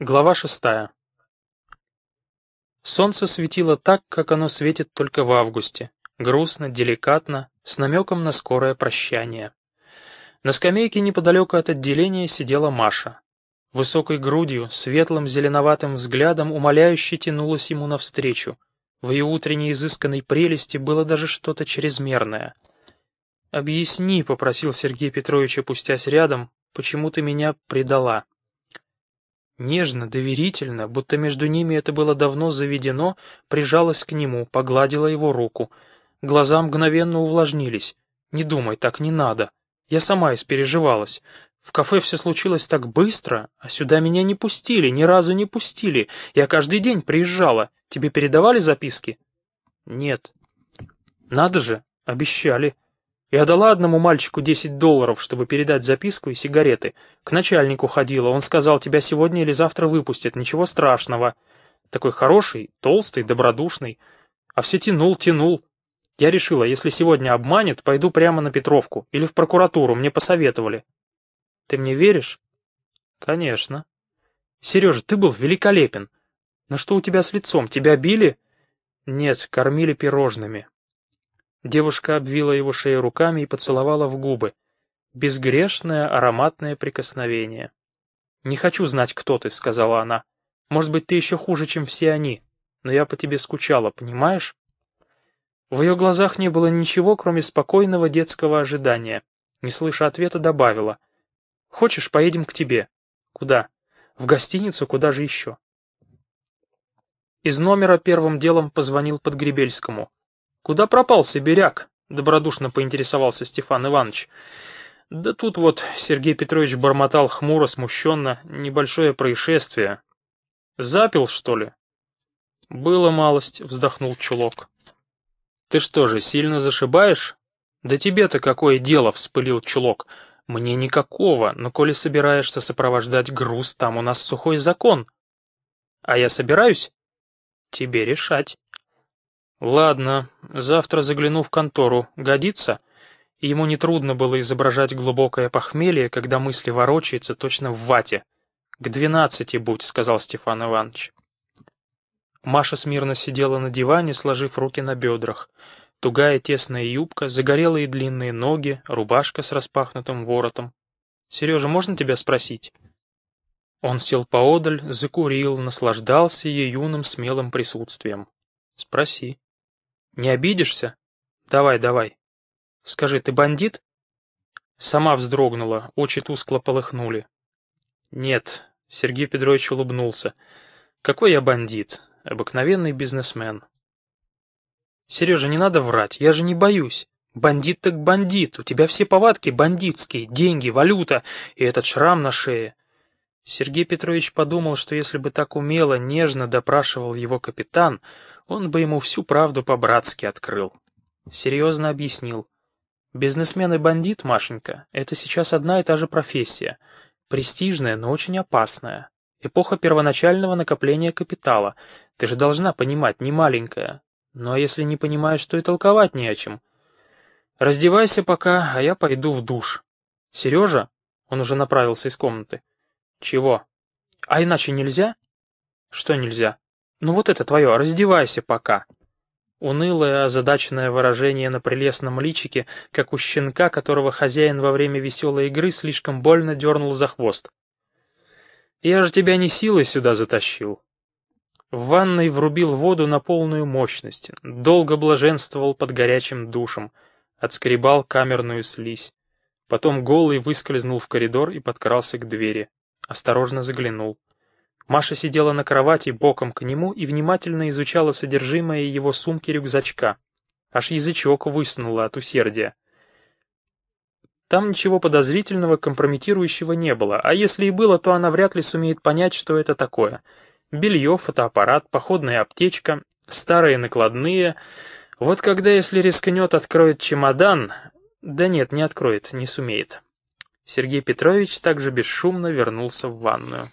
Глава шестая. Солнце светило так, как оно светит только в августе, грустно, деликатно, с намеком на скорое прощание. На скамейке неподалеку от отделения сидела Маша. Высокой грудью, светлым зеленоватым взглядом умоляюще тянулась ему навстречу. В ее утренней изысканной прелести было даже что-то чрезмерное. «Объясни», — попросил Сергей Петрович, опустясь рядом, — «почему ты меня предала?» Нежно, доверительно, будто между ними это было давно заведено, прижалась к нему, погладила его руку. Глаза мгновенно увлажнились. «Не думай, так не надо. Я сама испереживалась. В кафе все случилось так быстро, а сюда меня не пустили, ни разу не пустили. Я каждый день приезжала. Тебе передавали записки?» «Нет». «Надо же, обещали». Я дала одному мальчику 10 долларов, чтобы передать записку и сигареты. К начальнику ходила, он сказал, тебя сегодня или завтра выпустят, ничего страшного. Такой хороший, толстый, добродушный. А все тянул, тянул. Я решила, если сегодня обманет, пойду прямо на Петровку или в прокуратуру, мне посоветовали. Ты мне веришь? Конечно. Сережа, ты был великолепен. Но что у тебя с лицом, тебя били? Нет, кормили пирожными. Девушка обвила его шею руками и поцеловала в губы. Безгрешное ароматное прикосновение. «Не хочу знать, кто ты», — сказала она. «Может быть, ты еще хуже, чем все они. Но я по тебе скучала, понимаешь?» В ее глазах не было ничего, кроме спокойного детского ожидания. Не слыша ответа, добавила. «Хочешь, поедем к тебе?» «Куда?» «В гостиницу, куда же еще?» Из номера первым делом позвонил Подгребельскому. «Куда пропал сибиряк?» — добродушно поинтересовался Стефан Иванович. «Да тут вот Сергей Петрович бормотал хмуро, смущенно. Небольшое происшествие. Запил, что ли?» «Было малость», — вздохнул чулок. «Ты что же, сильно зашибаешь?» «Да тебе-то какое дело?» — вспылил чулок. «Мне никакого, но коли собираешься сопровождать груз, там у нас сухой закон». «А я собираюсь?» «Тебе решать». Ладно, завтра загляну в контору. Годится? ему нетрудно было изображать глубокое похмелье, когда мысли ворочаются точно в вате. «К двенадцати будь», — сказал Стефан Иванович. Маша смирно сидела на диване, сложив руки на бедрах. Тугая тесная юбка, загорелые длинные ноги, рубашка с распахнутым воротом. «Сережа, можно тебя спросить?» Он сел поодаль, закурил, наслаждался ее юным смелым присутствием. «Спроси». Не обидишься? Давай, давай. Скажи, ты бандит? Сама вздрогнула, очи тускло полыхнули. Нет, Сергей Петрович улыбнулся. Какой я бандит? Обыкновенный бизнесмен. Сережа, не надо врать, я же не боюсь. Бандит так бандит, у тебя все повадки бандитские, деньги, валюта и этот шрам на шее. Сергей Петрович подумал, что если бы так умело, нежно допрашивал его капитан, он бы ему всю правду по-братски открыл. Серьезно объяснил. Бизнесмен и бандит, Машенька, это сейчас одна и та же профессия. Престижная, но очень опасная. Эпоха первоначального накопления капитала. Ты же должна понимать, не маленькая. Ну а если не понимаешь, то и толковать не о чем. Раздевайся пока, а я пойду в душ. Сережа? Он уже направился из комнаты. Чего? А иначе нельзя? Что нельзя? Ну вот это твое, раздевайся пока. Унылое, озадаченное выражение на прелестном личике, как у щенка, которого хозяин во время веселой игры слишком больно дернул за хвост. «Я же тебя не силой сюда затащил». В ванной врубил воду на полную мощность, долго блаженствовал под горячим душем, отскребал камерную слизь. Потом голый выскользнул в коридор и подкрался к двери. Осторожно заглянул. Маша сидела на кровати боком к нему и внимательно изучала содержимое его сумки-рюкзачка. Аж язычок высунула от усердия. Там ничего подозрительного, компрометирующего не было, а если и было, то она вряд ли сумеет понять, что это такое. Белье, фотоаппарат, походная аптечка, старые накладные. Вот когда, если рискнет, откроет чемодан... Да нет, не откроет, не сумеет. Сергей Петрович также бесшумно вернулся в ванную.